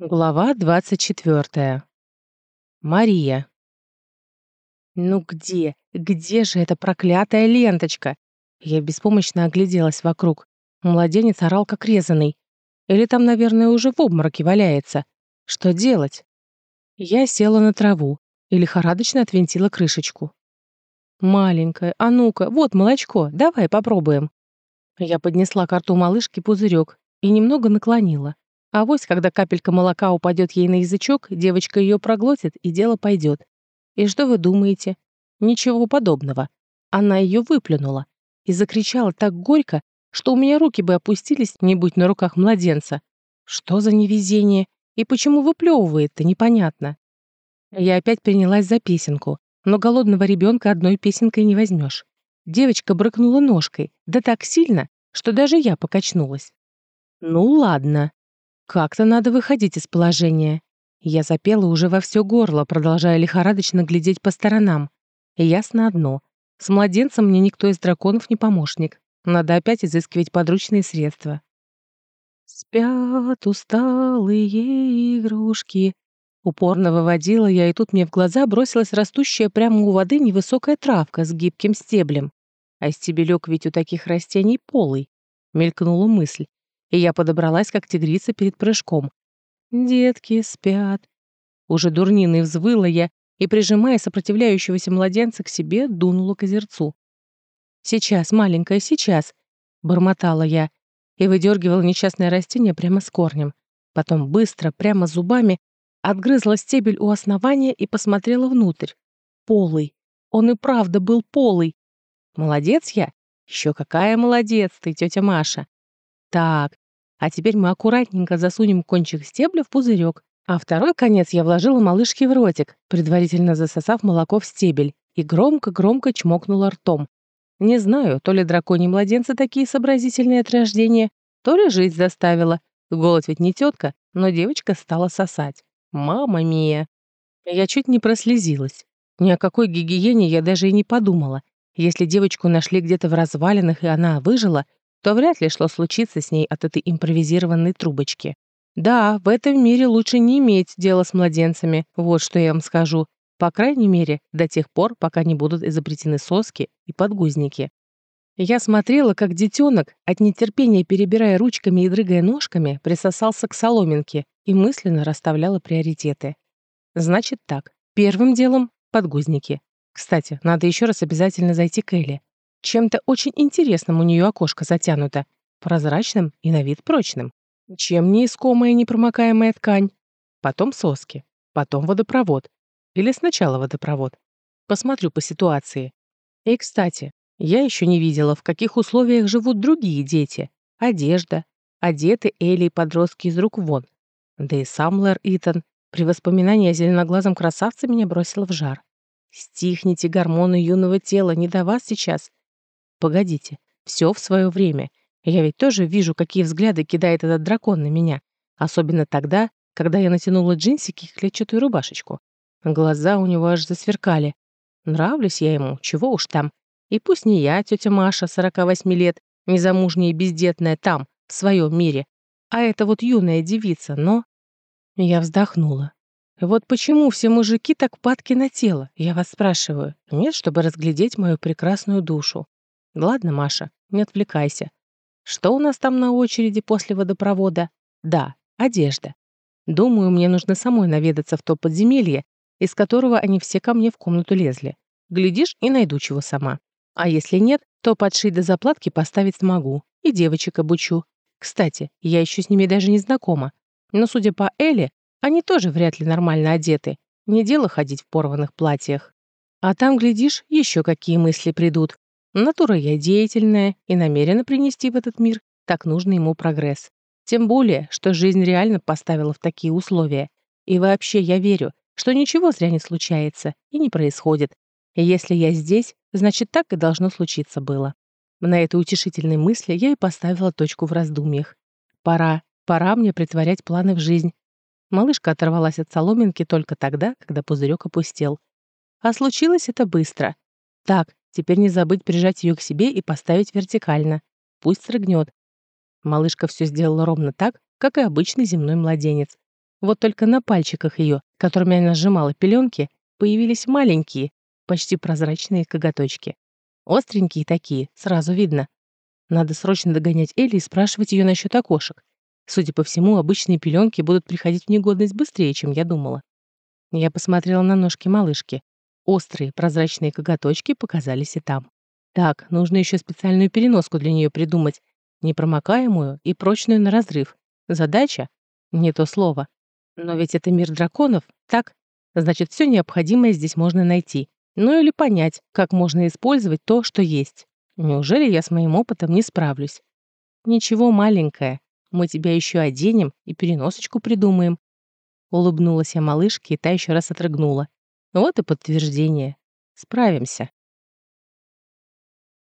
Глава 24. Мария. Ну где, где же эта проклятая ленточка? Я беспомощно огляделась вокруг. Младенец орал как резаный. Или там, наверное, уже в обмороке валяется. Что делать? Я села на траву и лихорадочно отвинтила крышечку. «Маленькая, а ну-ка, вот молочко, давай попробуем». Я поднесла к рту малышки пузырек и немного наклонила. А вось, когда капелька молока упадет ей на язычок, девочка ее проглотит, и дело пойдет. И что вы думаете? Ничего подобного. Она ее выплюнула и закричала так горько, что у меня руки бы опустились, не будь на руках младенца. Что за невезение? И почему выплевывает-то, непонятно. Я опять принялась за песенку, но голодного ребенка одной песенкой не возьмешь. Девочка брыкнула ножкой, да так сильно, что даже я покачнулась. Ну ладно, как-то надо выходить из положения. Я запела уже во все горло, продолжая лихорадочно глядеть по сторонам. И ясно одно. С младенцем мне никто из драконов не помощник. Надо опять изыскивать подручные средства. «Спят усталые игрушки», Упорно выводила я, и тут мне в глаза бросилась растущая прямо у воды невысокая травка с гибким стеблем. А стебелек ведь у таких растений полый. Мелькнула мысль и я подобралась, как тигрица перед прыжком. «Детки спят». Уже дурниной взвыла я и, прижимая сопротивляющегося младенца к себе, дунула к озерцу. «Сейчас, маленькая, сейчас!» — бормотала я и выдергивала несчастное растение прямо с корнем. Потом быстро, прямо зубами, отгрызла стебель у основания и посмотрела внутрь. Полый. Он и правда был полый. Молодец я? Еще какая молодец ты, тетя Маша. Так, а теперь мы аккуратненько засунем кончик стебля в пузырек, а второй конец я вложила малышке в ротик, предварительно засосав молоко в стебель, и громко-громко чмокнула ртом. Не знаю, то ли драконьи младенцы такие сообразительные от рождения, то ли жизнь заставила. Голод ведь не тетка, но девочка стала сосать. Мама мия! Я чуть не прослезилась. Ни о какой гигиене я даже и не подумала. Если девочку нашли где-то в развалинах, и она выжила, то вряд ли шло случиться с ней от этой импровизированной трубочки. Да, в этом мире лучше не иметь дела с младенцами, вот что я вам скажу. По крайней мере, до тех пор, пока не будут изобретены соски и подгузники. Я смотрела, как детенок, от нетерпения перебирая ручками и дрыгая ножками, присосался к соломинке и мысленно расставляла приоритеты. Значит так, первым делом — подгузники. Кстати, надо еще раз обязательно зайти к Элли. Чем-то очень интересным у нее окошко затянуто, прозрачным и на вид прочным. Чем не искомая непромокаемая ткань. Потом соски, потом водопровод. Или сначала водопровод. Посмотрю по ситуации. И, кстати, я еще не видела, в каких условиях живут другие дети. Одежда. Одеты Элли и подростки из рук вон. Да и сам Лэр Итан при воспоминании о зеленоглазом красавце меня бросил в жар. Стихните гормоны юного тела, не до вас сейчас. Погодите, все в свое время. Я ведь тоже вижу, какие взгляды кидает этот дракон на меня. Особенно тогда, когда я натянула джинсики и клетчатую рубашечку. Глаза у него аж засверкали. Нравлюсь я ему, чего уж там. И пусть не я, тетя Маша, 48 лет, незамужняя и бездетная там, в своем мире, а это вот юная девица, но... Я вздохнула. Вот почему все мужики так падки на тело, я вас спрашиваю. Нет, чтобы разглядеть мою прекрасную душу. Ладно, Маша, не отвлекайся. Что у нас там на очереди после водопровода? Да, одежда. Думаю, мне нужно самой наведаться в то подземелье, из которого они все ко мне в комнату лезли. Глядишь, и найду чего сама. А если нет, то подшить до заплатки поставить смогу. И девочек обучу. Кстати, я еще с ними даже не знакома. Но, судя по Эле, они тоже вряд ли нормально одеты. Не дело ходить в порванных платьях. А там, глядишь, еще какие мысли придут. Натура я деятельная и намерена принести в этот мир так нужный ему прогресс. Тем более, что жизнь реально поставила в такие условия. И вообще я верю, что ничего зря не случается и не происходит. И если я здесь, значит так и должно случиться было. На этой утешительной мысли я и поставила точку в раздумьях. Пора, пора мне притворять планы в жизнь. Малышка оторвалась от соломинки только тогда, когда пузырек опустел. А случилось это быстро. Так, Теперь не забыть прижать ее к себе и поставить вертикально. Пусть срыгнет. Малышка все сделала ровно так, как и обычный земной младенец. Вот только на пальчиках ее, которыми она сжимала пеленки, появились маленькие, почти прозрачные коготочки. Остренькие такие, сразу видно. Надо срочно догонять Элли и спрашивать ее насчет окошек. Судя по всему, обычные пеленки будут приходить в негодность быстрее, чем я думала. Я посмотрела на ножки малышки. Острые прозрачные коготочки показались и там. Так, нужно еще специальную переноску для нее придумать, непромокаемую и прочную на разрыв. Задача? Не то слово. Но ведь это мир драконов, так? Значит, все необходимое здесь можно найти. Ну или понять, как можно использовать то, что есть. Неужели я с моим опытом не справлюсь? Ничего, маленькая, мы тебя еще оденем и переносочку придумаем. Улыбнулась я малышке, и та еще раз отрыгнула. Вот и подтверждение. Справимся.